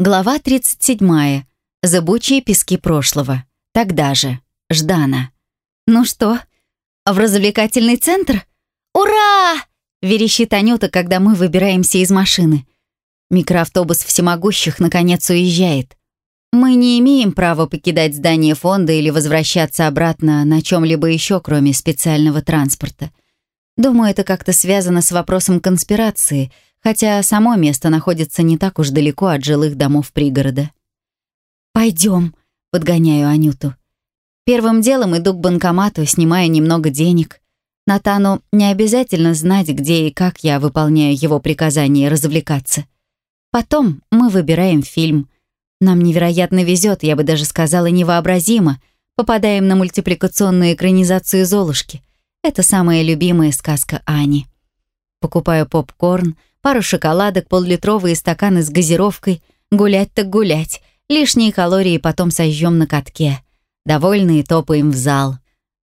Глава 37. Зыбучие пески прошлого. Тогда же. Ждана. «Ну что, в развлекательный центр? Ура!» — верещит Анюта, когда мы выбираемся из машины. Микроавтобус всемогущих наконец уезжает. Мы не имеем права покидать здание фонда или возвращаться обратно на чем-либо еще, кроме специального транспорта. Думаю, это как-то связано с вопросом конспирации — хотя само место находится не так уж далеко от жилых домов пригорода. «Пойдем», — подгоняю Анюту. Первым делом иду к банкомату, снимаю немного денег. Натану не обязательно знать, где и как я выполняю его приказание развлекаться. Потом мы выбираем фильм. Нам невероятно везет, я бы даже сказала невообразимо. Попадаем на мультипликационную экранизацию «Золушки». Это самая любимая сказка Ани. Покупаю попкорн, пару шоколадок, поллитровые стаканы с газировкой. Гулять так гулять. Лишние калории потом сожжем на катке. Довольные топаем в зал.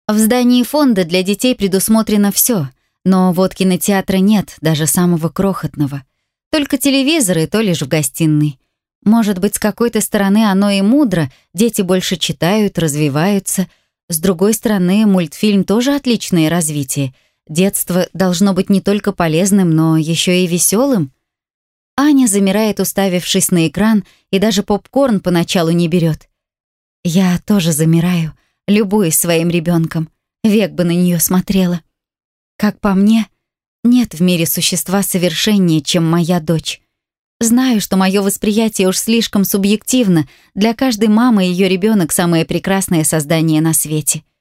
В здании фонда для детей предусмотрено все, но вот кинотеатра нет, даже самого крохотного. Только телевизоры, то лишь в гостиной. Может быть, с какой-то стороны оно и мудро, дети больше читают, развиваются. С другой стороны, мультфильм тоже отличное развитие — Детство должно быть не только полезным, но еще и веселым. Аня замирает, уставившись на экран, и даже попкорн поначалу не берет. Я тоже замираю, любуюсь своим ребенком. Век бы на нее смотрела. Как по мне, нет в мире существа совершеннее, чем моя дочь. Знаю, что мое восприятие уж слишком субъективно. Для каждой мамы ее ребенок самое прекрасное создание на свете —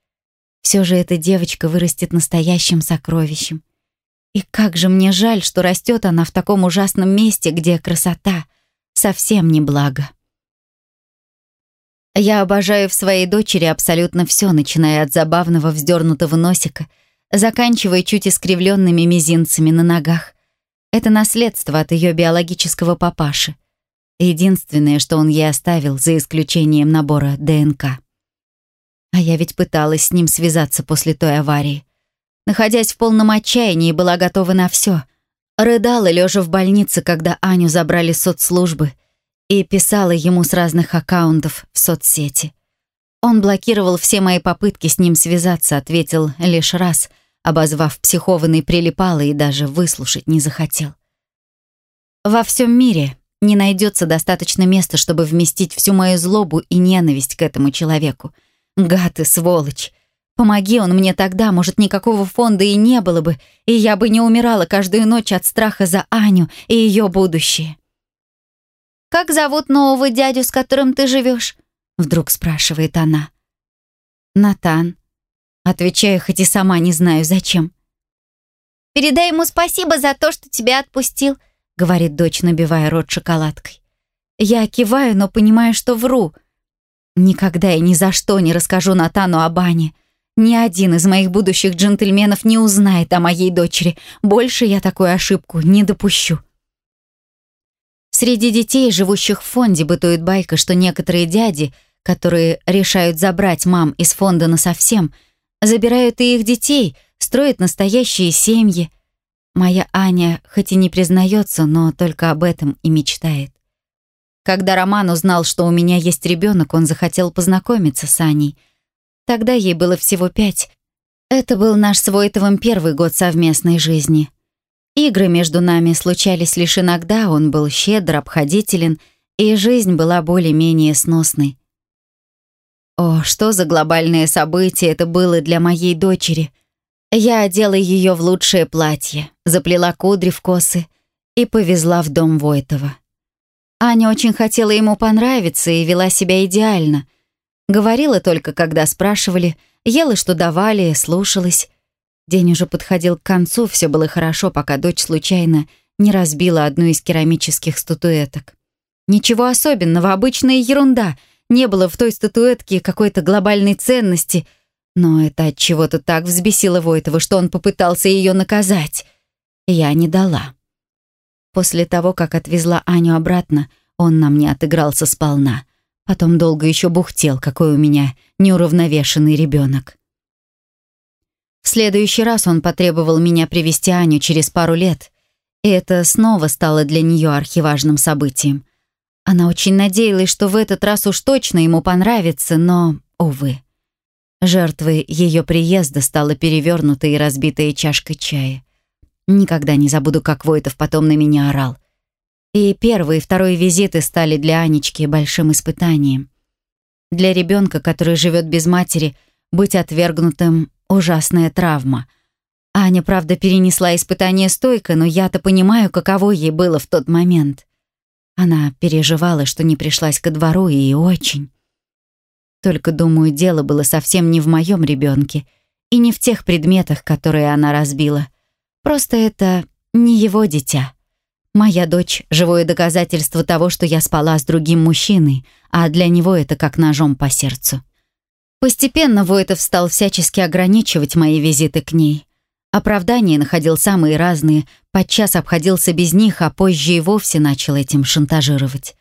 все же эта девочка вырастет настоящим сокровищем. И как же мне жаль, что растет она в таком ужасном месте, где красота совсем не благо. Я обожаю в своей дочери абсолютно все, начиная от забавного вздернутого носика, заканчивая чуть искривленными мизинцами на ногах. Это наследство от ее биологического папаши. Единственное, что он ей оставил, за исключением набора ДНК. А я ведь пыталась с ним связаться после той аварии. Находясь в полном отчаянии, была готова на все. Рыдала, лежа в больнице, когда Аню забрали соцслужбы, и писала ему с разных аккаунтов в соцсети. Он блокировал все мои попытки с ним связаться, ответил лишь раз, обозвав психованный прилипало и даже выслушать не захотел. Во всем мире не найдется достаточно места, чтобы вместить всю мою злобу и ненависть к этому человеку — Гад и сволочь. Помоги он мне тогда, может, никакого фонда и не было бы, и я бы не умирала каждую ночь от страха за Аню и ее будущее. «Как зовут нового дядю, с которым ты живешь?» Вдруг спрашивает она. «Натан». Отвечаю, хоть и сама не знаю, зачем. «Передай ему спасибо за то, что тебя отпустил», говорит дочь, набивая рот шоколадкой. Я киваю, но понимаю, что вру. Никогда и ни за что не расскажу Натану об Ане. Ни один из моих будущих джентльменов не узнает о моей дочери. Больше я такую ошибку не допущу. Среди детей, живущих в фонде, бытует байка, что некоторые дяди, которые решают забрать мам из фонда насовсем, забирают и их детей, строят настоящие семьи. Моя Аня хоть и не признается, но только об этом и мечтает. Когда Роман узнал, что у меня есть ребенок, он захотел познакомиться с Аней. Тогда ей было всего пять. Это был наш с Войтовым первый год совместной жизни. Игры между нами случались лишь иногда, он был щедр, обходителен, и жизнь была более-менее сносной. О, что за глобальное событие это было для моей дочери. Я одела ее в лучшее платье, заплела кудри в косы и повезла в дом Войтова. Аня очень хотела ему понравиться и вела себя идеально. Говорила только, когда спрашивали, ела, что давали, слушалась. День уже подходил к концу, все было хорошо, пока дочь случайно не разбила одну из керамических статуэток. Ничего особенного, обычная ерунда. Не было в той статуэтке какой-то глобальной ценности. Но это от чего-то так взбесило Войтова, что он попытался ее наказать. Я не дала. После того, как отвезла Аню обратно, он на мне отыгрался сполна. Потом долго еще бухтел, какой у меня неуравновешенный ребенок. В следующий раз он потребовал меня привести Аню через пару лет, и это снова стало для нее архиважным событием. Она очень надеялась, что в этот раз уж точно ему понравится, но, увы. Жертвой ее приезда стала перевернутая и разбитая чашка чая. Никогда не забуду, как Войтов потом на меня орал. И первый и второй визиты стали для Анечки большим испытанием. Для ребенка, который живет без матери, быть отвергнутым — ужасная травма. Аня, правда, перенесла испытание стойко, но я-то понимаю, каково ей было в тот момент. Она переживала, что не пришлась ко двору, и очень. Только, думаю, дело было совсем не в моем ребенке и не в тех предметах, которые она разбила. Просто это не его дитя. Моя дочь — живое доказательство того, что я спала с другим мужчиной, а для него это как ножом по сердцу. Постепенно Войтов стал всячески ограничивать мои визиты к ней. Оправдания находил самые разные, подчас обходился без них, а позже и вовсе начал этим шантажировать.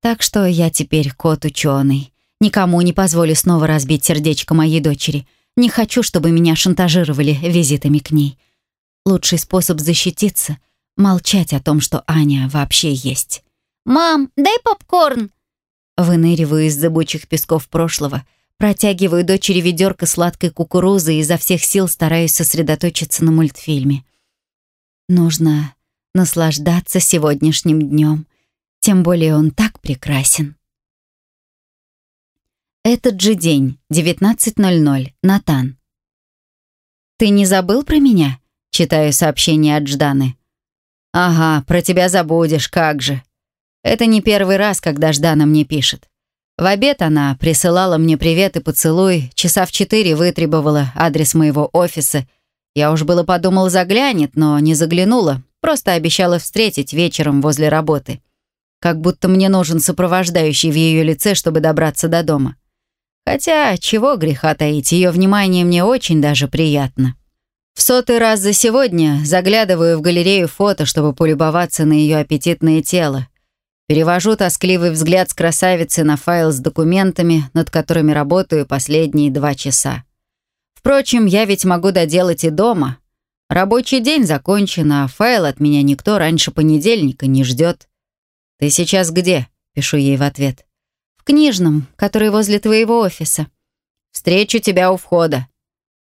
Так что я теперь кот ученый. Никому не позволю снова разбить сердечко моей дочери. Не хочу, чтобы меня шантажировали визитами к ней. Лучший способ защититься — молчать о том, что Аня вообще есть. «Мам, дай попкорн!» Выныриваю из зыбучих песков прошлого — Протягиваю дочери ведерко сладкой кукурузы и изо всех сил стараюсь сосредоточиться на мультфильме. Нужно наслаждаться сегодняшним днем, тем более он так прекрасен. Этот же день, 19.00, Натан. «Ты не забыл про меня?» — читаю сообщение от Жданы. «Ага, про тебя забудешь, как же. Это не первый раз, когда Ждана мне пишет. В обед она присылала мне привет и поцелуй, часа в четыре вытребовала адрес моего офиса. Я уж было подумал, заглянет, но не заглянула, просто обещала встретить вечером возле работы. Как будто мне нужен сопровождающий в ее лице, чтобы добраться до дома. Хотя, чего греха таить, ее внимание мне очень даже приятно. В сотый раз за сегодня заглядываю в галерею фото, чтобы полюбоваться на ее аппетитное тело, Перевожу тоскливый взгляд с красавицы на файл с документами, над которыми работаю последние два часа. Впрочем, я ведь могу доделать и дома. Рабочий день закончен, а файл от меня никто раньше понедельника не ждет. «Ты сейчас где?» — пишу ей в ответ. «В книжном, который возле твоего офиса. Встречу тебя у входа».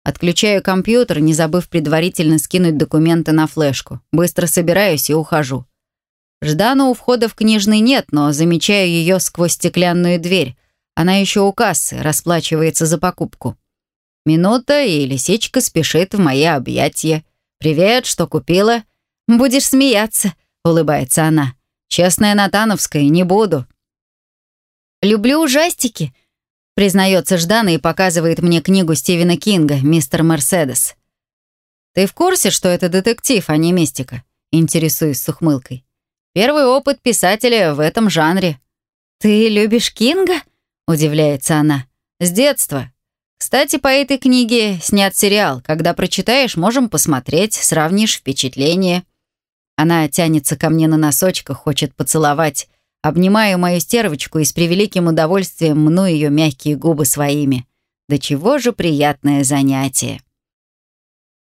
Отключаю компьютер, не забыв предварительно скинуть документы на флешку. Быстро собираюсь и ухожу. Ждану у входа в книжный нет, но замечаю ее сквозь стеклянную дверь. Она еще у кассы, расплачивается за покупку. Минута, и лисичка спешит в мои объятия. «Привет, что купила?» «Будешь смеяться», — улыбается она. «Честная Натановская, не буду». «Люблю ужастики», — признается Ждана и показывает мне книгу Стивена Кинга «Мистер Мерседес». «Ты в курсе, что это детектив, а не мистика?» — интересуюсь с ухмылкой. Первый опыт писателя в этом жанре. «Ты любишь Кинга?» — удивляется она. «С детства. Кстати, по этой книге снят сериал. Когда прочитаешь, можем посмотреть, сравнишь впечатления». Она тянется ко мне на носочках, хочет поцеловать. Обнимаю мою стервочку и с превеликим удовольствием мну ее мягкие губы своими. Да чего же приятное занятие.